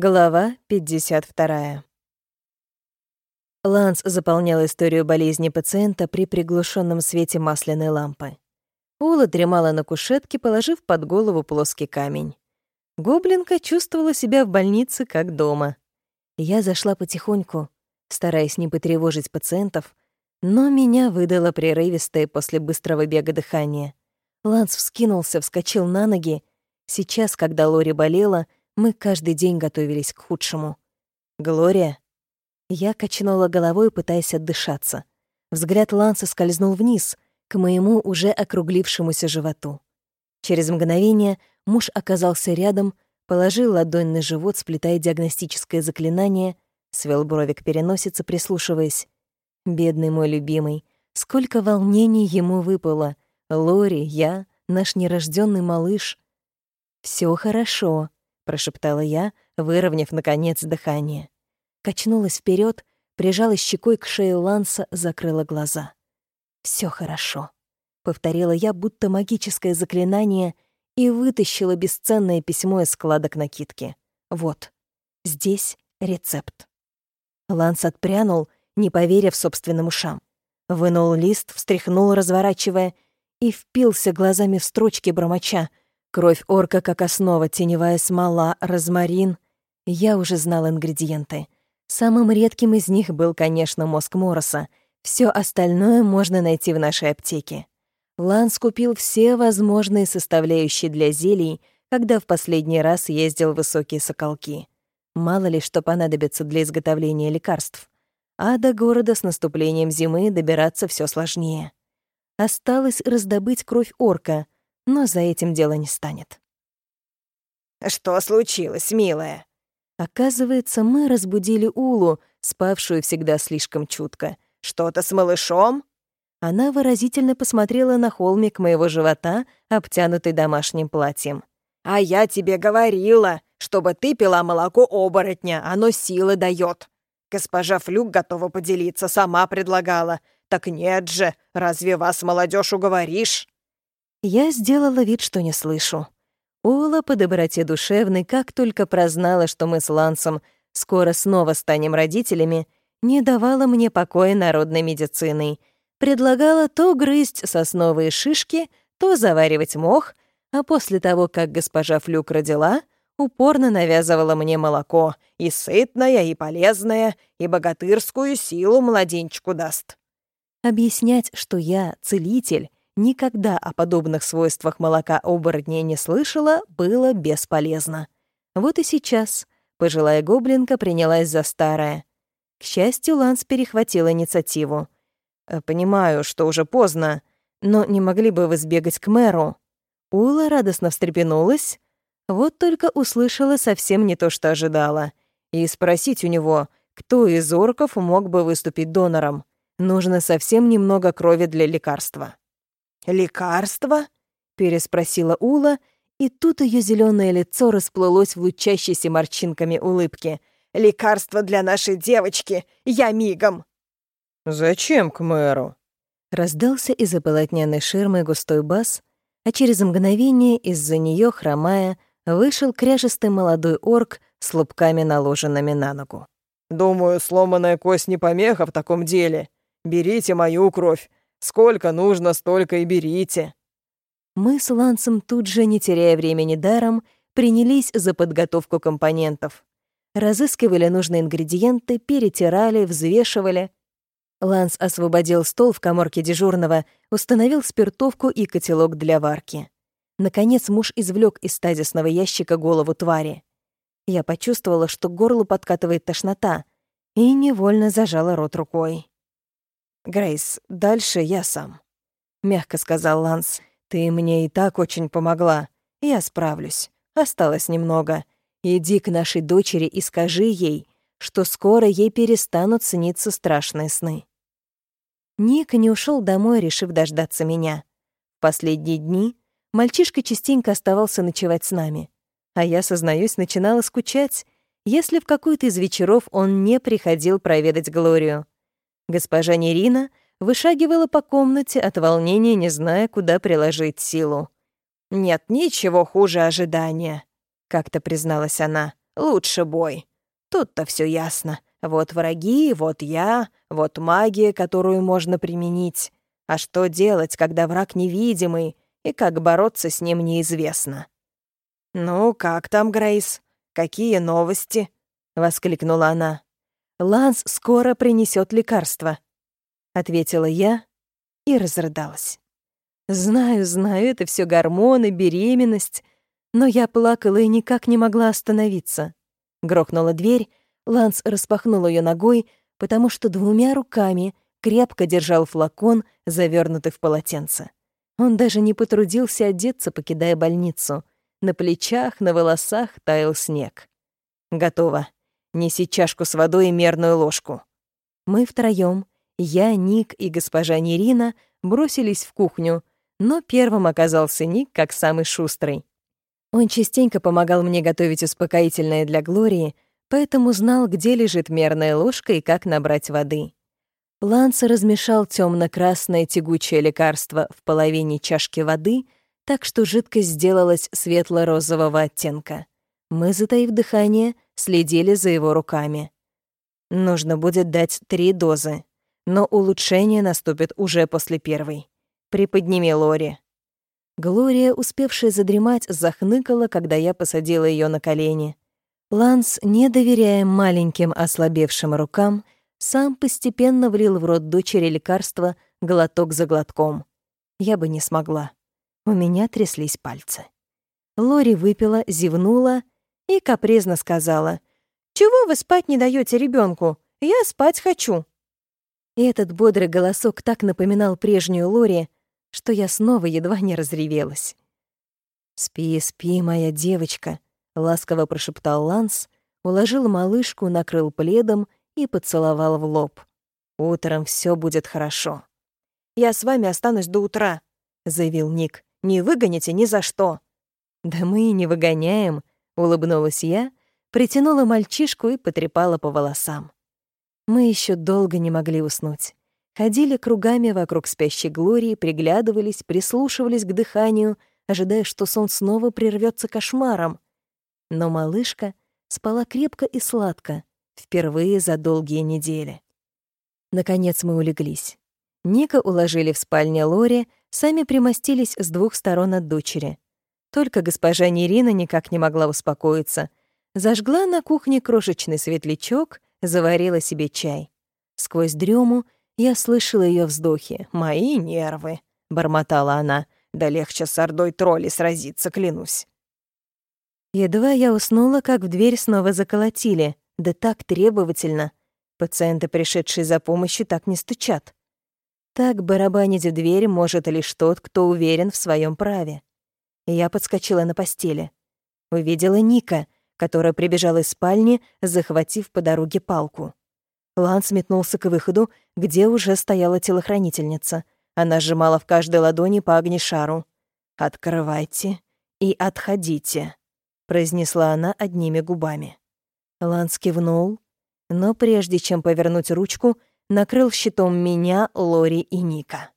Глава 52. Ланс заполнял историю болезни пациента при приглушенном свете масляной лампы. Ула дремала на кушетке, положив под голову плоский камень. Гоблинка чувствовала себя в больнице как дома. Я зашла потихоньку, стараясь не потревожить пациентов, но меня выдало прерывистое после быстрого бега дыхание. Ланс вскинулся, вскочил на ноги. Сейчас, когда Лори болела, мы каждый день готовились к худшему. «Глория?» Я качнула головой, пытаясь отдышаться. Взгляд Ланса скользнул вниз, к моему уже округлившемуся животу. Через мгновение муж оказался рядом, положил ладонь на живот, сплетая диагностическое заклинание, свел брови к переносице, прислушиваясь. Бедный мой любимый, сколько волнений ему выпало. Лори, я, наш нерожденный малыш. Все хорошо», прошептала я, выровняв наконец дыхание. Качнулась вперед, прижалась щекой к шее Ланса, закрыла глаза. Все хорошо, повторила я, будто магическое заклинание, и вытащила бесценное письмо из складок накидки. Вот, здесь рецепт. Ланс отпрянул, не поверив собственным ушам. Вынул лист, встряхнул, разворачивая, и впился глазами в строчки бормоча — Кровь орка как основа, теневая смола, розмарин. Я уже знал ингредиенты. Самым редким из них был, конечно, мозг Мороса. Все остальное можно найти в нашей аптеке. Ланс купил все возможные составляющие для зелий, когда в последний раз ездил в высокие соколки. Мало ли что понадобится для изготовления лекарств. А до города с наступлением зимы добираться все сложнее. Осталось раздобыть кровь орка — но за этим дело не станет. «Что случилось, милая?» Оказывается, мы разбудили Улу, спавшую всегда слишком чутко. «Что-то с малышом?» Она выразительно посмотрела на холмик моего живота, обтянутый домашним платьем. «А я тебе говорила, чтобы ты пила молоко оборотня, оно силы дает. Госпожа Флюк готова поделиться, сама предлагала. Так нет же, разве вас, молодежь, уговоришь?» Я сделала вид, что не слышу. Ула по доброте душевной, как только прознала, что мы с Лансом скоро снова станем родителями, не давала мне покоя народной медициной. Предлагала то грызть сосновые шишки, то заваривать мох, а после того, как госпожа Флюк родила, упорно навязывала мне молоко, и сытное, и полезное, и богатырскую силу младенчику даст. Объяснять, что я целитель, никогда о подобных свойствах молока оборотня не слышала, было бесполезно. Вот и сейчас пожилая гоблинка принялась за старое. К счастью, Ланс перехватил инициативу. «Э, «Понимаю, что уже поздно, но не могли бы вы сбегать к мэру?» Ула радостно встрепенулась, вот только услышала совсем не то, что ожидала. И спросить у него, кто из орков мог бы выступить донором. Нужно совсем немного крови для лекарства. «Лекарство?» — переспросила Ула, и тут ее зеленое лицо расплылось в лучащейся морщинками улыбки. «Лекарство для нашей девочки! Я мигом!» «Зачем к мэру?» Раздался из-за полотняной ширмы густой бас, а через мгновение из-за нее, хромая, вышел кряжестый молодой орк с лупками, наложенными на ногу. «Думаю, сломанная кость не помеха в таком деле. Берите мою кровь, Сколько нужно, столько и берите». Мы с Лансом тут же, не теряя времени даром, принялись за подготовку компонентов. Разыскивали нужные ингредиенты, перетирали, взвешивали. Ланс освободил стол в коморке дежурного, установил спиртовку и котелок для варки. Наконец муж извлек из стазисного ящика голову твари. Я почувствовала, что к горлу подкатывает тошнота, и невольно зажала рот рукой. «Грейс, дальше я сам», — мягко сказал Ланс. «Ты мне и так очень помогла. Я справлюсь. Осталось немного. Иди к нашей дочери и скажи ей, что скоро ей перестанут сниться страшные сны». Ник не ушел домой, решив дождаться меня. Последние дни мальчишка частенько оставался ночевать с нами. А я, сознаюсь, начинала скучать, если в какой-то из вечеров он не приходил проведать Глорию. Госпожа Нерина вышагивала по комнате от волнения, не зная, куда приложить силу. «Нет ничего хуже ожидания», — как-то призналась она. лучше бой. Тут-то все ясно. Вот враги, вот я, вот магия, которую можно применить. А что делать, когда враг невидимый, и как бороться с ним неизвестно? «Ну, как там, Грейс? Какие новости?» — воскликнула она. «Ланс скоро принесет лекарство», — ответила я и разрыдалась. Знаю, знаю, это все гормоны, беременность, но я плакала и никак не могла остановиться. Грохнула дверь, Ланс распахнул ее ногой, потому что двумя руками крепко держал флакон, завернутый в полотенце. Он даже не потрудился одеться, покидая больницу. На плечах, на волосах таял снег. «Готово. Неси чашку с водой и мерную ложку». Мы втроем, я, Ник и госпожа Нерина, бросились в кухню, но первым оказался Ник как самый шустрый. Он частенько помогал мне готовить успокоительное для Глории, поэтому знал, где лежит мерная ложка и как набрать воды. Ланс размешал темно красное тягучее лекарство в половине чашки воды, так что жидкость сделалась светло-розового оттенка. Мы, затаив дыхание, следили за его руками. Нужно будет дать три дозы, но улучшение наступит уже после первой. Приподними Лори. Глория, успевшая задремать, захныкала, когда я посадила ее на колени. Ланс, не доверяя маленьким ослабевшим рукам, сам постепенно влил в рот дочери лекарства глоток за глотком. Я бы не смогла. У меня тряслись пальцы. Лори выпила, зевнула и капризно сказала, «Чего вы спать не даете ребенку? Я спать хочу». И этот бодрый голосок так напоминал прежнюю Лори, что я снова едва не разревелась. «Спи, спи, моя девочка», — ласково прошептал Ланс, уложил малышку, накрыл пледом и поцеловал в лоб. «Утром все будет хорошо». «Я с вами останусь до утра», — заявил Ник. «Не выгоните ни за что». «Да мы и не выгоняем», — улыбнулась я, притянула мальчишку и потрепала по волосам. Мы еще долго не могли уснуть ходили кругами вокруг спящей Глории, приглядывались, прислушивались к дыханию, ожидая, что сон снова прервется кошмаром. Но малышка спала крепко и сладко, впервые за долгие недели. Наконец мы улеглись. Ника уложили в спальне Лори, сами примостились с двух сторон от дочери. Только госпожа Нерина никак не могла успокоиться. Зажгла на кухне крошечный светлячок, заварила себе чай. Сквозь дрему — я слышала ее вздохи. «Мои нервы», — бормотала она. «Да легче с ордой тролли сразиться, клянусь». Едва я уснула, как в дверь снова заколотили. Да так требовательно. Пациенты, пришедшие за помощью, так не стучат. Так барабанить в дверь может лишь тот, кто уверен в своем праве. Я подскочила на постели. Увидела Ника, которая прибежала из спальни, захватив по дороге палку. Ланс метнулся к выходу, где уже стояла телохранительница. Она сжимала в каждой ладони по огнешару. «Открывайте и отходите», — произнесла она одними губами. Ланс кивнул, но прежде чем повернуть ручку, накрыл щитом меня, Лори и Ника.